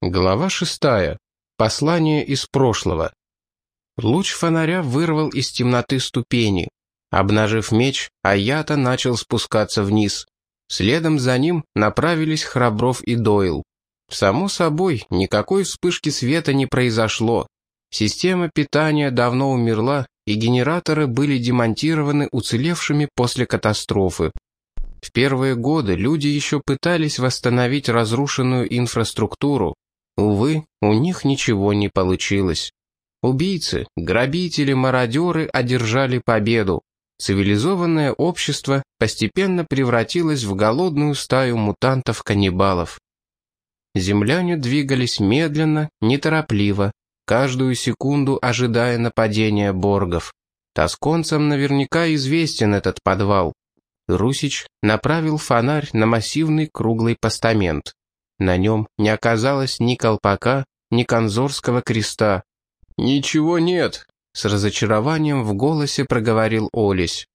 Глава шестая. Послание из прошлого. Луч фонаря вырвал из темноты ступени. Обнажив меч, Аята начал спускаться вниз. Следом за ним направились Храбров и Дойл. Само собой, никакой вспышки света не произошло. Система питания давно умерла, и генераторы были демонтированы уцелевшими после катастрофы. В первые годы люди еще пытались восстановить разрушенную инфраструктуру, Увы, у них ничего не получилось. Убийцы, грабители, мародеры одержали победу. Цивилизованное общество постепенно превратилось в голодную стаю мутантов-каннибалов. Земляне двигались медленно, неторопливо, каждую секунду ожидая нападения боргов. Тосконцам наверняка известен этот подвал. Русич направил фонарь на массивный круглый постамент. На нем не оказалось ни колпака, ни конзорского креста. «Ничего нет», — с разочарованием в голосе проговорил Олесь.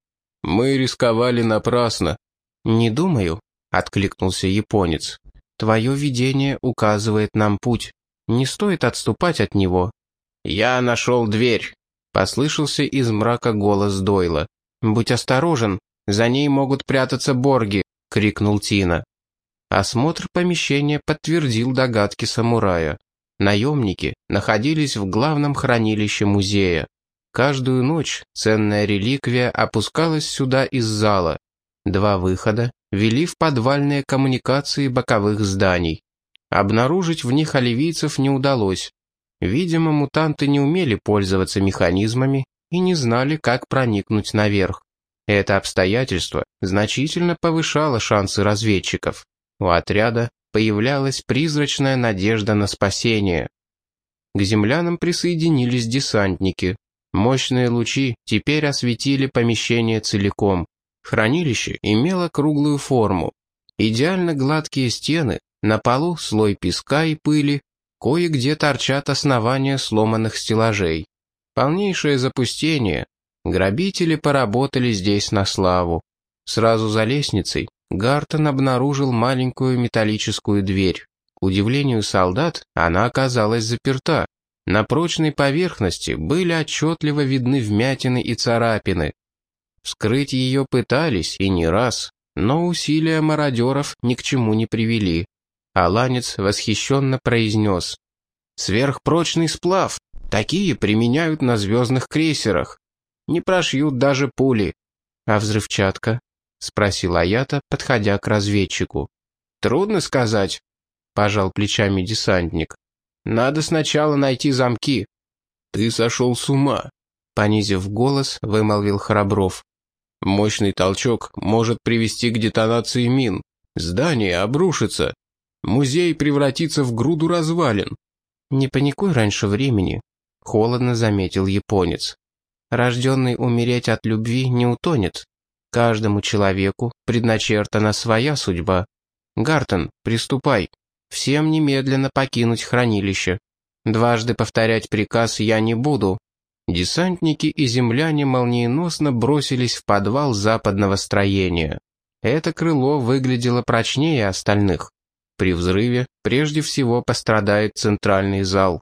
«Мы рисковали напрасно». «Не думаю», — откликнулся японец. «Твое видение указывает нам путь. Не стоит отступать от него». «Я нашел дверь», — послышался из мрака голос Дойла. «Будь осторожен, за ней могут прятаться борги», — крикнул Тина. Осмотр помещения подтвердил догадки самурая. Наемники находились в главном хранилище музея. Каждую ночь ценная реликвия опускалась сюда из зала. Два выхода вели в подвальные коммуникации боковых зданий. Обнаружить в них оливийцев не удалось. Видимо, мутанты не умели пользоваться механизмами и не знали, как проникнуть наверх. Это обстоятельство значительно повышало шансы разведчиков. У отряда появлялась призрачная надежда на спасение. К землянам присоединились десантники. Мощные лучи теперь осветили помещение целиком. Хранилище имело круглую форму. Идеально гладкие стены, на полу слой песка и пыли, кое-где торчат основания сломанных стеллажей. Полнейшее запустение. Грабители поработали здесь на славу. Сразу за лестницей Гартон обнаружил маленькую металлическую дверь. К удивлению солдат, она оказалась заперта. На прочной поверхности были отчетливо видны вмятины и царапины. Вскрыть ее пытались и не раз, но усилия мародеров ни к чему не привели. Аланец восхищенно произнес. «Сверхпрочный сплав! Такие применяют на звездных крейсерах. Не прошьют даже пули. А взрывчатка? — спросил Аята, подходя к разведчику. «Трудно сказать», — пожал плечами десантник. «Надо сначала найти замки». «Ты сошел с ума», — понизив голос, вымолвил Храбров. «Мощный толчок может привести к детонации мин. Здание обрушится. Музей превратится в груду развалин». «Не паникуй раньше времени», — холодно заметил японец. «Рожденный умереть от любви не утонет, Каждому человеку предначертана своя судьба. Гартон, приступай. Всем немедленно покинуть хранилище. Дважды повторять приказ я не буду. Десантники и земляне молниеносно бросились в подвал западного строения. Это крыло выглядело прочнее остальных. При взрыве прежде всего пострадает центральный зал.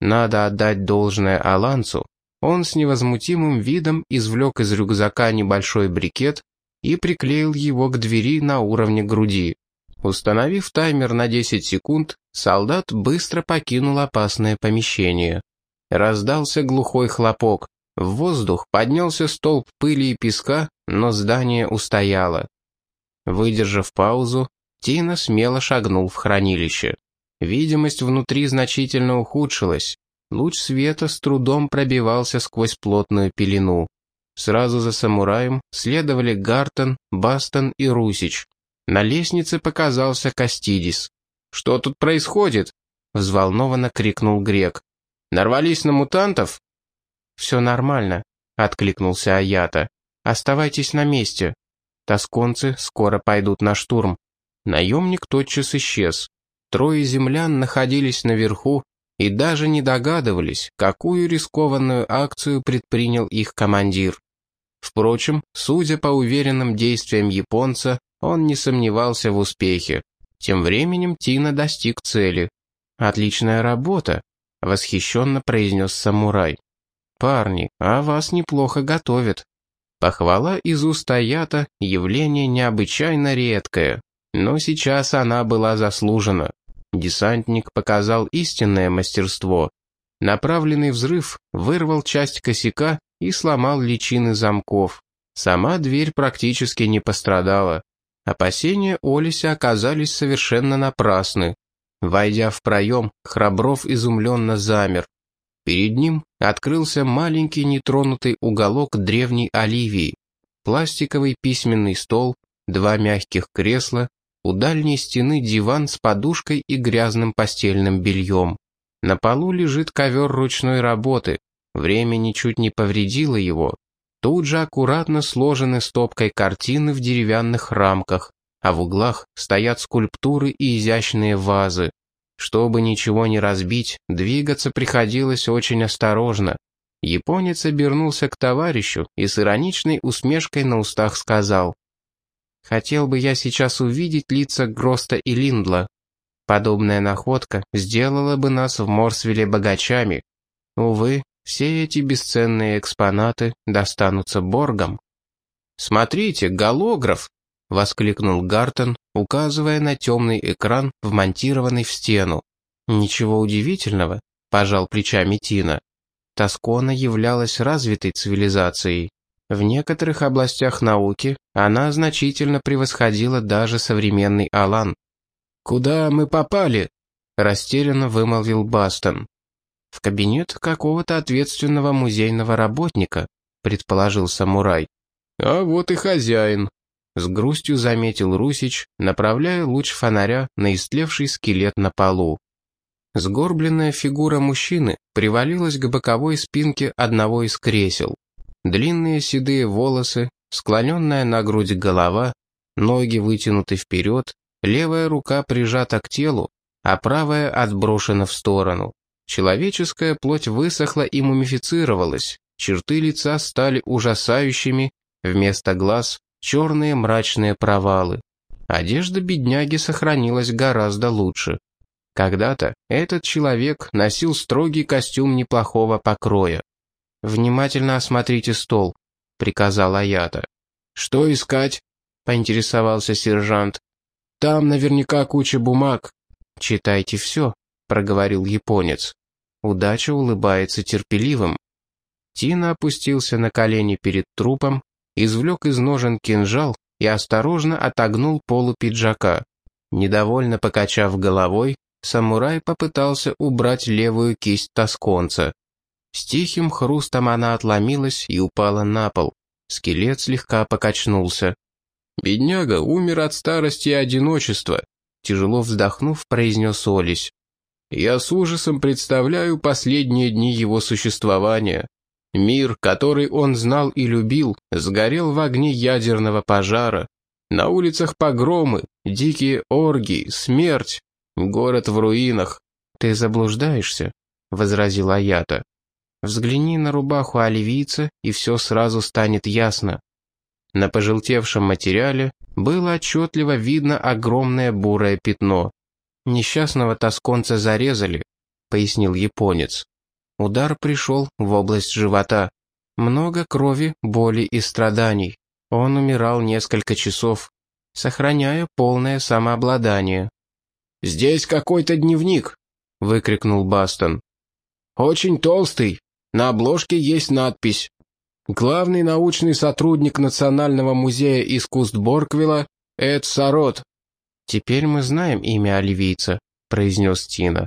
Надо отдать должное Алансу, он с невозмутимым видом извлек из рюкзака небольшой брикет и приклеил его к двери на уровне груди. Установив таймер на 10 секунд, солдат быстро покинул опасное помещение. Раздался глухой хлопок. В воздух поднялся столб пыли и песка, но здание устояло. Выдержав паузу, Тина смело шагнул в хранилище. Видимость внутри значительно ухудшилась. Луч света с трудом пробивался сквозь плотную пелену. Сразу за самураем следовали Гартон, Бастон и Русич. На лестнице показался Кастидис. «Что тут происходит?» — взволнованно крикнул Грек. «Нарвались на мутантов?» «Все нормально», — откликнулся Аята. «Оставайтесь на месте. Тосконцы скоро пойдут на штурм». Наемник тотчас исчез. Трое землян находились наверху и даже не догадывались, какую рискованную акцию предпринял их командир. Впрочем, судя по уверенным действиям японца, он не сомневался в успехе. Тем временем Тина достиг цели. «Отличная работа», — восхищенно произнес самурай. «Парни, а вас неплохо готовят». Похвала из уст Аята — явление необычайно редкое, но сейчас она была заслужена. Десантник показал истинное мастерство. Направленный взрыв вырвал часть косяка и сломал личины замков. Сама дверь практически не пострадала. Опасения Олися оказались совершенно напрасны. Войдя в проем, Храбров изумленно замер. Перед ним открылся маленький нетронутый уголок древней Оливии. Пластиковый письменный стол, два мягких кресла, у дальней стены диван с подушкой и грязным постельным бельем. На полу лежит ковер ручной работы. Время ничуть не повредило его. Тут же аккуратно сложены стопкой картины в деревянных рамках, а в углах стоят скульптуры и изящные вазы. Чтобы ничего не разбить, двигаться приходилось очень осторожно. Японец обернулся к товарищу и с ироничной усмешкой на устах сказал. «Хотел бы я сейчас увидеть лица Гроста и Линдла. Подобная находка сделала бы нас в Морсвилле богачами. Увы, все эти бесценные экспонаты достанутся Боргам». «Смотрите, голограф!» — воскликнул Гартон, указывая на темный экран, вмонтированный в стену. «Ничего удивительного», — пожал плечами Тина. Тоскона являлась развитой цивилизацией. В некоторых областях науки она значительно превосходила даже современный Алан. «Куда мы попали?» — растерянно вымолвил Бастон. «В кабинет какого-то ответственного музейного работника», — предположил самурай. «А вот и хозяин», с грустью заметил Русич, направляя луч фонаря на истлевший скелет на полу. Сгорбленная фигура мужчины привалилась к боковой спинке одного из кресел. Длинные седые волосы, склоненная на грудь голова, ноги вытянуты вперед, левая рука прижата к телу, а правая отброшена в сторону. Человеческая плоть высохла и мумифицировалась, черты лица стали ужасающими, вместо глаз черные мрачные провалы. Одежда бедняги сохранилась гораздо лучше. Когда-то этот человек носил строгий костюм неплохого покроя. «Внимательно осмотрите стол», — приказал Аята. «Что искать?» — поинтересовался сержант. «Там наверняка куча бумаг». «Читайте все», — проговорил японец. Удача улыбается терпеливым. Тина опустился на колени перед трупом извлек из ножен кинжал и осторожно отогнул полу пиджака. Недовольно покачав головой, самурай попытался убрать левую кисть тосконца. С тихим хрустом она отломилась и упала на пол. Скелет слегка покачнулся. «Бедняга умер от старости и одиночества», — тяжело вздохнув, произнес Олесь. «Я с ужасом представляю последние дни его существования. Мир, который он знал и любил, сгорел в огне ядерного пожара. На улицах погромы, дикие оргии, смерть. Город в руинах. «Ты заблуждаешься», — возразил Аята. «Взгляни на рубаху оливийца, и все сразу станет ясно». На пожелтевшем материале было отчетливо видно огромное бурое пятно. «Несчастного тосконца зарезали», — пояснил японец. Удар пришел в область живота. Много крови, боли и страданий. Он умирал несколько часов, сохраняя полное самообладание. «Здесь какой-то дневник!» — выкрикнул Бастон. «Очень толстый. На обложке есть надпись. Главный научный сотрудник Национального музея искусств Борквилла Эд Сарот». «Теперь мы знаем имя оливийца», — произнес Тина.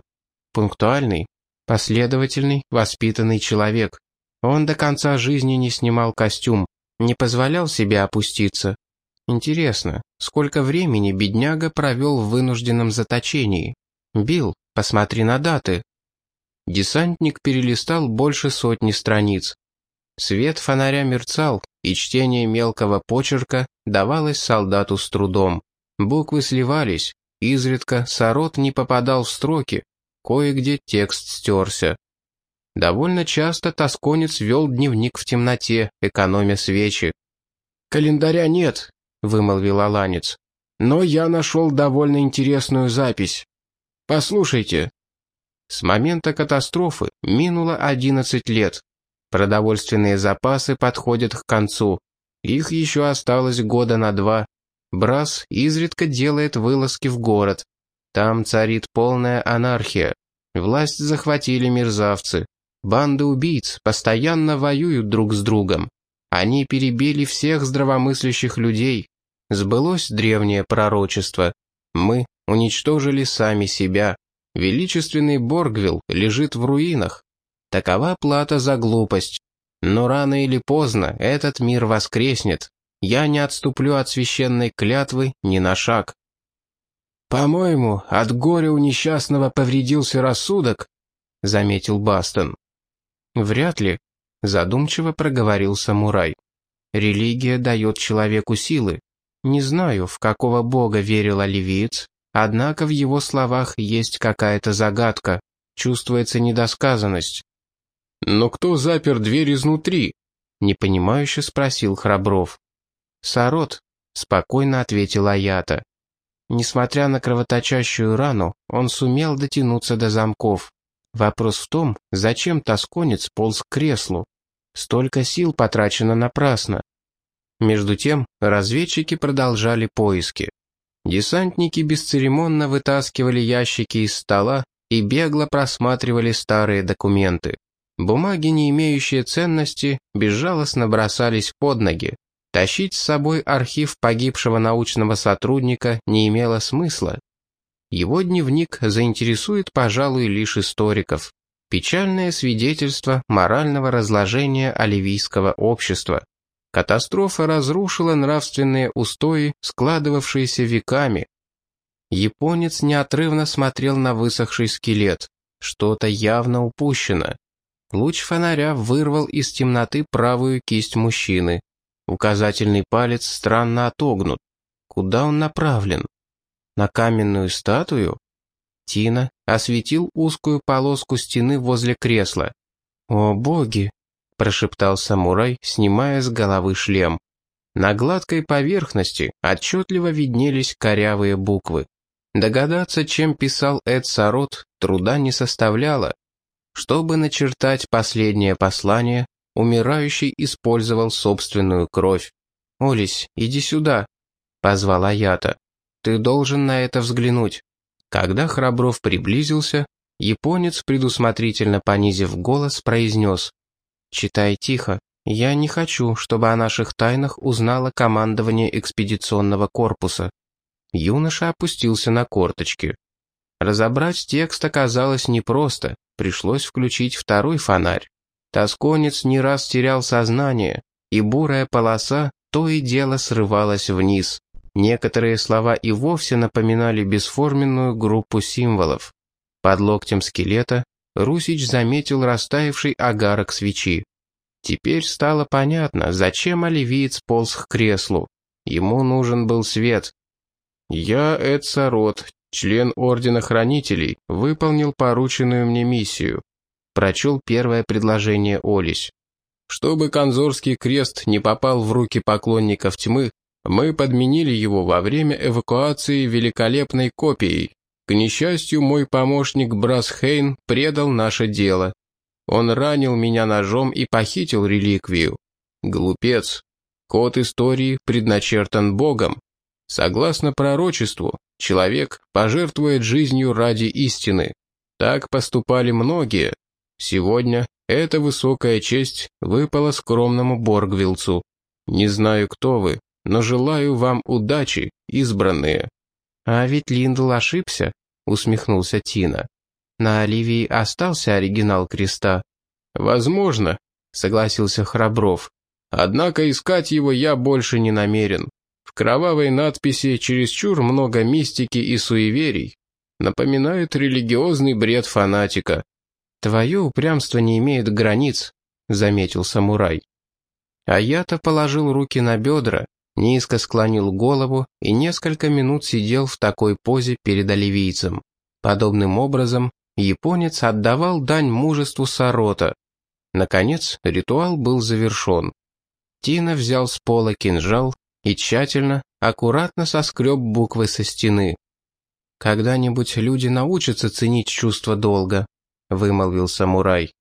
«Пунктуальный, Последовательный, воспитанный человек. Он до конца жизни не снимал костюм, не позволял себе опуститься. Интересно, сколько времени бедняга провел в вынужденном заточении? Билл, посмотри на даты. Десантник перелистал больше сотни страниц. Свет фонаря мерцал, и чтение мелкого почерка давалось солдату с трудом. Буквы сливались, изредка сорот не попадал в строки, Кое-где текст стерся. Довольно часто тосконец вел дневник в темноте, экономя свечи. «Календаря нет», — вымолвил Аланец. «Но я нашел довольно интересную запись. Послушайте, С момента катастрофы минуло 11 лет. Продовольственные запасы подходят к концу. Их еще осталось года на два. Брас изредка делает вылазки в город. Там царит полная анархия. Власть захватили мерзавцы. Банды убийц постоянно воюют друг с другом. Они перебили всех здравомыслящих людей. Сбылось древнее пророчество. Мы уничтожили сами себя. Величественный Боргвилл лежит в руинах. Такова плата за глупость. Но рано или поздно этот мир воскреснет. Я не отступлю от священной клятвы ни на шаг. «По-моему, от горя у несчастного повредился рассудок», — заметил Бастон. «Вряд ли», — задумчиво проговорил самурай. «Религия дает человеку силы. Не знаю, в какого бога верил оливиец, однако в его словах есть какая-то загадка, чувствуется недосказанность». «Но кто запер дверь изнутри?» — непонимающе спросил Храбров. «Сарот», — спокойно ответил Аята. Несмотря на кровоточащую рану, он сумел дотянуться до замков. Вопрос в том, зачем тосконец полз к креслу. Столько сил потрачено напрасно. Между тем, разведчики продолжали поиски. Десантники бесцеремонно вытаскивали ящики из стола и бегло просматривали старые документы. Бумаги, не имеющие ценности, безжалостно бросались под ноги. Тащить с собой архив погибшего научного сотрудника не имело смысла. Его дневник заинтересует, пожалуй, лишь историков. Печальное свидетельство морального разложения оливийского общества. Катастрофа разрушила нравственные устои, складывавшиеся веками. Японец неотрывно смотрел на высохший скелет. Что-то явно упущено. Луч фонаря вырвал из темноты правую кисть мужчины. Указательный палец странно отогнут. Куда он направлен? На каменную статую? Тина осветил узкую полоску стены возле кресла. «О боги!» – прошептал самурай, снимая с головы шлем. На гладкой поверхности отчетливо виднелись корявые буквы. Догадаться, чем писал Эд Сарот, труда не составляло. Чтобы начертать последнее послание, умирающий использовал собственную кровь. «Олесь, иди сюда», — позвала Ята. «Ты должен на это взглянуть». Когда Храбров приблизился, японец, предусмотрительно понизив голос, произнес. «Читай тихо. Я не хочу, чтобы о наших тайнах узнало командование экспедиционного корпуса». Юноша опустился на корточки. Разобрать текст оказалось непросто, пришлось включить второй фонарь. Тосконец не раз терял сознание, и бурая полоса то и дело срывалась вниз. Некоторые слова и вовсе напоминали бесформенную группу символов. Под локтем скелета Русич заметил растаявший агарок свечи. Теперь стало понятно, зачем оливиец полз к креслу. Ему нужен был свет. «Я, Эд Сарот, член Ордена Хранителей, выполнил порученную мне миссию прочел первое предложение Олесь. Чтобы Конзорский крест не попал в руки поклонников тьмы, мы подменили его во время эвакуации великолепной копией. К несчастью, мой помощник Брас Хейн предал наше дело. Он ранил меня ножом и похитил реликвию. Глупец. Код истории предначертан Богом. Согласно пророчеству, человек пожертвует жизнью ради истины. Так поступали многие, Сегодня эта высокая честь выпала скромному Боргвилцу. Не знаю, кто вы, но желаю вам удачи, избранные». «А ведь Линдл ошибся», — усмехнулся Тина. «На Оливии остался оригинал креста». «Возможно», — согласился Храбров. «Однако искать его я больше не намерен. В кровавой надписи чересчур много мистики и суеверий. Напоминают религиозный бред фанатика. «Твое упрямство не имеет границ», — заметил самурай. А я-то положил руки на бедра, низко склонил голову и несколько минут сидел в такой позе перед оливийцем. Подобным образом японец отдавал дань мужеству Сарота. Наконец, ритуал был завершен. Тина взял с пола кинжал и тщательно, аккуратно соскреб буквы со стены. «Когда-нибудь люди научатся ценить чувство долга», — вымолвил самурай.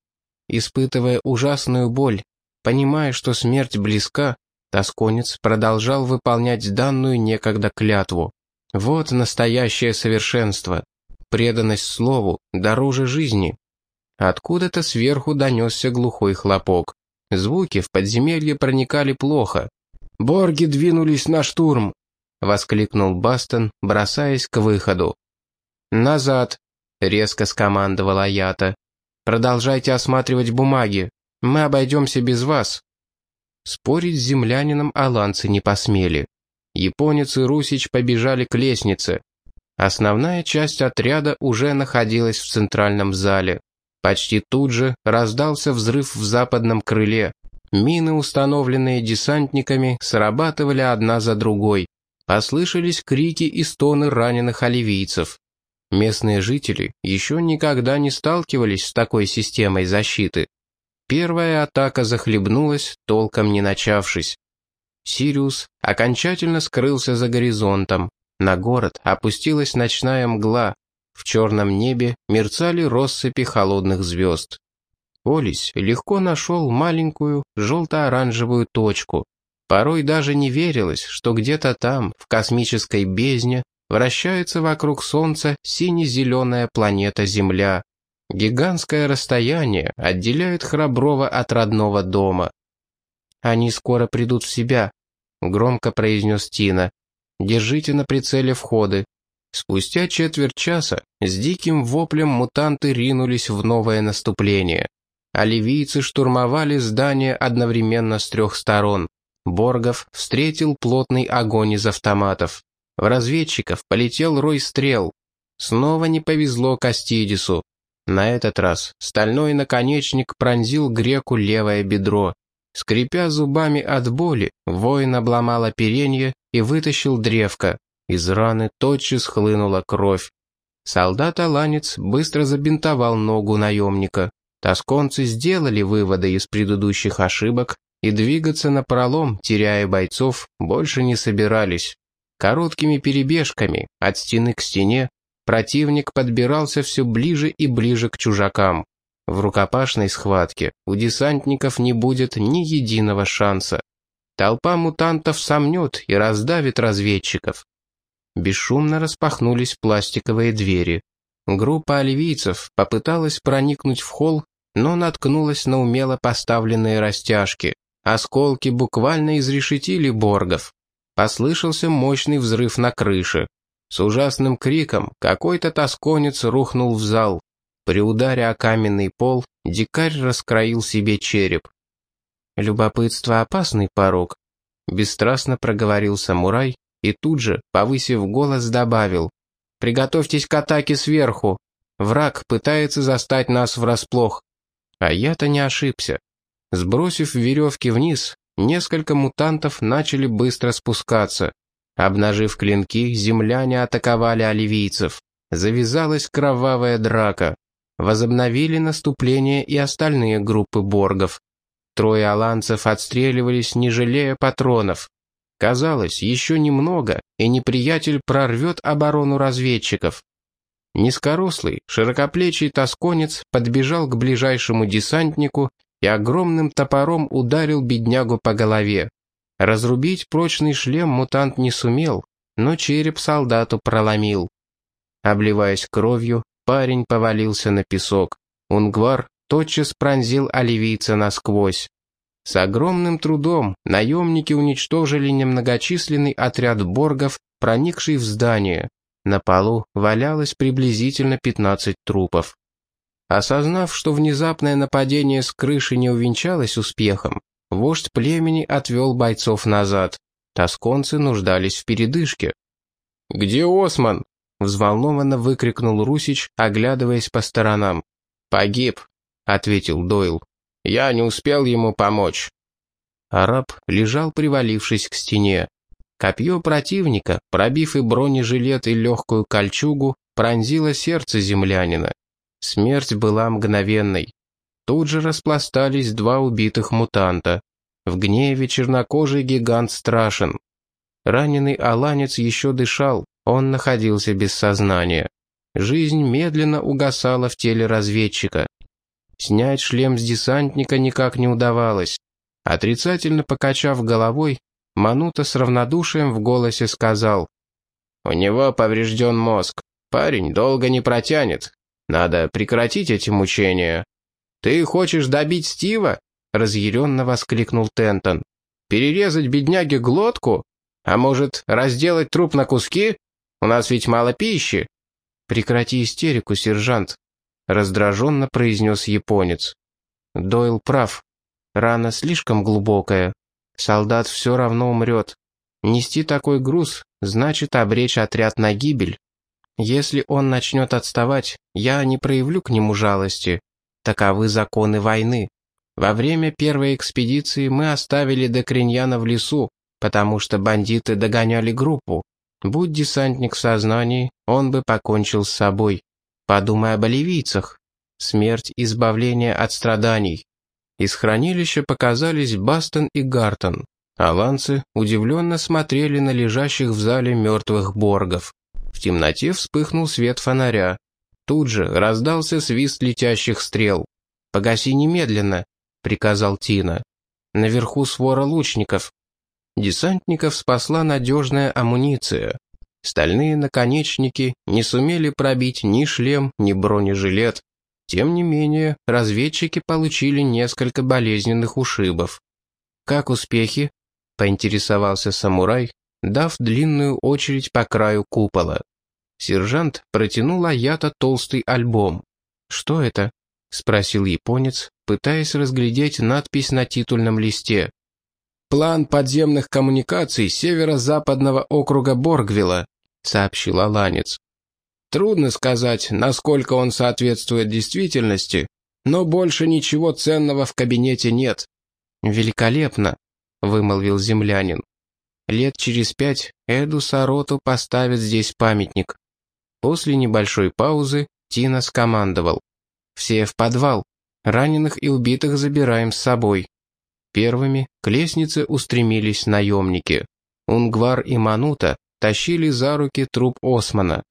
Испытывая ужасную боль, понимая, что смерть близка, тосконец продолжал выполнять данную некогда клятву. Вот настоящее совершенство. Преданность слову дороже жизни. Откуда-то сверху донесся глухой хлопок. Звуки в подземелье проникали плохо. «Борги двинулись на штурм!» — воскликнул Бастон, бросаясь к выходу. «Назад!» — резко скомандовала Аята. «Продолжайте осматривать бумаги. Мы обойдемся без вас». Спорить с землянином аланцы не посмели. Японец и Русич побежали к лестнице. Основная часть отряда уже находилась в центральном зале. Почти тут же раздался взрыв в западном крыле. Мины, установленные десантниками, срабатывали одна за другой. Послышались крики и стоны раненых оливийцев. Местные жители еще никогда не сталкивались с такой системой защиты. Первая атака захлебнулась, толком не начавшись. Сириус окончательно скрылся за горизонтом. На город опустилась ночная мгла. В черном небе мерцали россыпи холодных звезд. Олесь легко нашел маленькую желто-оранжевую точку. Порой даже не верилось, что где-то там, в космической бездне, вращается вокруг Солнца сине-зеленая планета Земля. Гигантское расстояние отделяет храброго от родного дома. «Они скоро придут в себя», — громко произнес Тина. «Держите на прицеле входы». Спустя четверть часа с диким воплем мутанты ринулись в новое наступление. Оливийцы штурмовали здание одновременно с трех сторон. Боргов встретил плотный огонь из автоматов. В разведчиков полетел рой стрел. Снова не повезло Кастидису. На этот раз стальной наконечник пронзил греку левое бедро. Скрипя зубами от боли, воин обломал оперенье и вытащил древко. Из раны тотчас хлынула кровь. Солдат-аланец быстро забинтовал ногу наемника. Тосконцы сделали выводы из предыдущих ошибок и двигаться на пролом, теряя бойцов, больше не собирались. Короткими перебежками, от стены к стене, противник подбирался все ближе и ближе к чужакам. В рукопашной схватке у десантников не будет ни единого шанса. Толпа мутантов сомнет и раздавит разведчиков. Бесшумно распахнулись пластиковые двери. Группа оливийцев попыталась проникнуть в холл, но наткнулась на умело поставленные растяжки. Осколки буквально изрешетили боргов. Послышался мощный взрыв на крыше. С ужасным криком какой-то тосконец рухнул в зал. При ударе о каменный пол дикарь раскроил себе череп. «Любопытство — опасный порог», — бесстрастно проговорил самурай и тут же, повысив голос, добавил. «Приготовьтесь к атаке сверху. Враг пытается застать нас врасплох». А я-то не ошибся. Сбросив веревки вниз, несколько мутантов начали быстро спускаться. Обнажив клинки, земляне атаковали оливийцев. Завязалась кровавая драка. Возобновили наступление и остальные группы боргов. Трое аланцев отстреливались, не жалея патронов. Казалось, еще немного, и неприятель прорвет оборону разведчиков. Низкорослый, широкоплечий тосконец подбежал к ближайшему десантнику и огромным топором ударил беднягу по голове. Разрубить прочный шлем мутант не сумел, но череп солдату проломил. Обливаясь кровью, парень повалился на песок. Унгвар тотчас пронзил оливийца насквозь. С огромным трудом наемники уничтожили немногочисленный отряд боргов, проникший в здание. На полу валялось приблизительно 15 трупов. Осознав, что внезапное нападение с крыши не увенчалось успехом, вождь племени отвел бойцов назад. Тосконцы нуждались в передышке. «Где Осман?» — взволнованно выкрикнул Русич, оглядываясь по сторонам. «Погиб», — ответил Дойл. «Я не успел ему помочь». Араб лежал, привалившись к стене. Копье противника, пробив и бронежилет, и легкую кольчугу, пронзило сердце землянина. Смерть была мгновенной. Тут же распластались два убитых мутанта. В гневе чернокожий гигант страшен. Раненый аланец еще дышал, он находился без сознания. Жизнь медленно угасала в теле разведчика. Снять шлем с десантника никак не удавалось. Отрицательно покачав головой, Манута с равнодушием в голосе сказал. «У него поврежден мозг. Парень долго не протянет. Надо прекратить эти мучения». «Ты хочешь добить Стива?» — разъяренно воскликнул Тентон. «Перерезать бедняге глотку? А может, разделать труп на куски? У нас ведь мало пищи». «Прекрати истерику, сержант», — раздраженно произнес японец. Дойл прав. Рана слишком глубокая. Солдат все равно умрет. Нести такой груз значит обречь отряд на гибель. Если он начнет отставать, я не проявлю к нему жалости. Таковы законы войны. Во время первой экспедиции мы оставили Декриньяна в лесу, потому что бандиты догоняли группу. Будь десантник в сознании, он бы покончил с собой. Подумай о боливийцах. Смерть – избавление от страданий. Из хранилища показались Бастон и Гартон. Аланцы удивленно смотрели на лежащих в зале мертвых боргов. В темноте вспыхнул свет фонаря. Тут же раздался свист летящих стрел. «Погаси немедленно», — приказал Тина. «Наверху свора лучников». Десантников спасла надежная амуниция. Стальные наконечники не сумели пробить ни шлем, ни бронежилет. Тем не менее, разведчики получили несколько болезненных ушибов. «Как успехи?» — поинтересовался самурай, дав длинную очередь по краю купола. Сержант протянул Аята толстый альбом. «Что это?» — спросил японец, пытаясь разглядеть надпись на титульном листе. «План подземных коммуникаций северо-западного округа Боргвилла», — сообщил Аланец. «Трудно сказать, насколько он соответствует действительности, но больше ничего ценного в кабинете нет». «Великолепно», — вымолвил землянин. «Лет через пять Эду Сароту поставят здесь памятник. После небольшой паузы Тина скомандовал. «Все в подвал. Раненых и убитых забираем с собой». Первыми к лестнице устремились наемники. Унгвар и Манута тащили за руки труп Османа.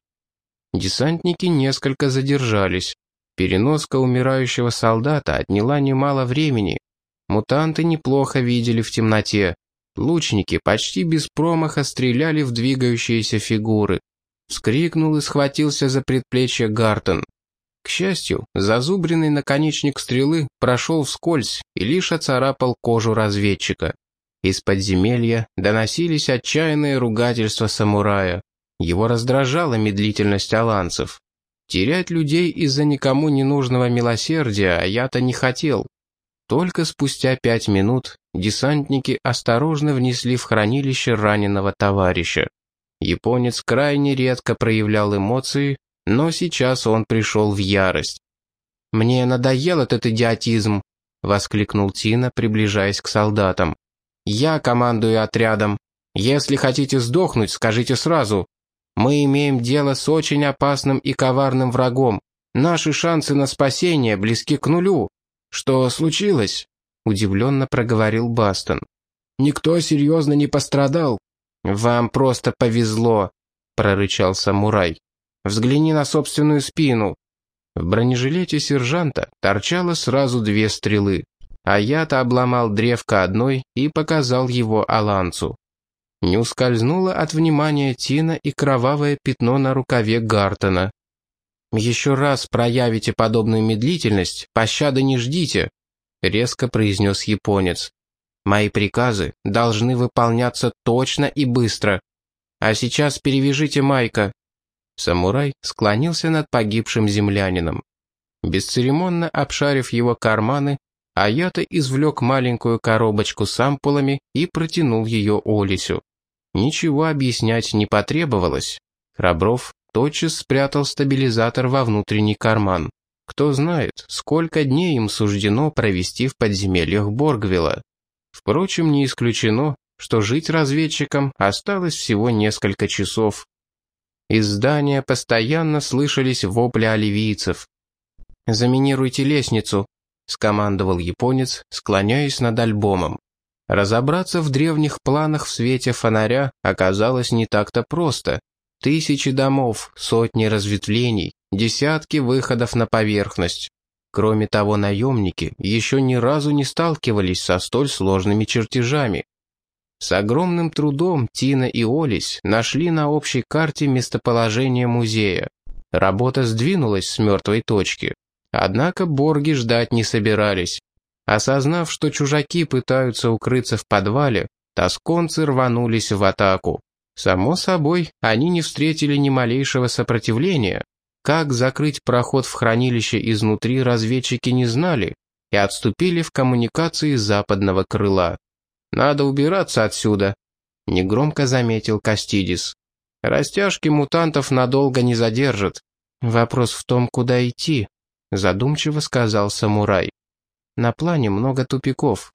Десантники несколько задержались. Переноска умирающего солдата отняла немало времени. Мутанты неплохо видели в темноте. Лучники почти без промаха стреляли в двигающиеся фигуры. Вскрикнул и схватился за предплечье Гартон. К счастью, зазубренный наконечник стрелы прошел вскользь и лишь оцарапал кожу разведчика. Из подземелья доносились отчаянные ругательства самурая. Его раздражала медлительность аланцев. Терять людей из-за никому ненужного милосердия я-то не хотел. Только спустя пять минут десантники осторожно внесли в хранилище раненого товарища. Японец крайне редко проявлял эмоции, но сейчас он пришел в ярость. «Мне надоел этот идиотизм», — воскликнул Тина, приближаясь к солдатам. «Я командую отрядом. Если хотите сдохнуть, скажите сразу. Мы имеем дело с очень опасным и коварным врагом. Наши шансы на спасение близки к нулю. Что случилось?» — удивленно проговорил Бастон. «Никто серьезно не пострадал», «Вам просто повезло», — прорычал самурай. «Взгляни на собственную спину». В бронежилете сержанта торчало сразу две стрелы, а я-то обломал древко одной и показал его Аланцу. Не ускользнуло от внимания Тина и кровавое пятно на рукаве Гартона. «Еще раз проявите подобную медлительность, пощады не ждите», — резко произнес японец. Мои приказы должны выполняться точно и быстро. А сейчас перевяжите Майка». Самурай склонился над погибшим землянином. Бесцеремонно обшарив его карманы, Аята извлек маленькую коробочку с ампулами и протянул ее Олесю. Ничего объяснять не потребовалось. Храбров тотчас спрятал стабилизатор во внутренний карман. Кто знает, сколько дней им суждено провести в подземельях Боргвилла. Впрочем, не исключено, что жить разведчикам осталось всего несколько часов. Из здания постоянно слышались вопли оливийцев. «Заминируйте лестницу», — скомандовал японец, склоняясь над альбомом. Разобраться в древних планах в свете фонаря оказалось не так-то просто. Тысячи домов, сотни разветвлений, десятки выходов на поверхность. Кроме того, наемники еще ни разу не сталкивались со столь сложными чертежами. С огромным трудом Тина и Олесь нашли на общей карте местоположение музея. Работа сдвинулась с мертвой точки. Однако Борги ждать не собирались. Осознав, что чужаки пытаются укрыться в подвале, тосконцы рванулись в атаку. Само собой, они не встретили ни малейшего сопротивления. Как закрыть проход в хранилище изнутри разведчики не знали и отступили в коммуникации западного крыла. «Надо убираться отсюда», — негромко заметил Кастидис. «Растяжки мутантов надолго не задержат. Вопрос в том, куда идти», — задумчиво сказал самурай. «На плане много тупиков.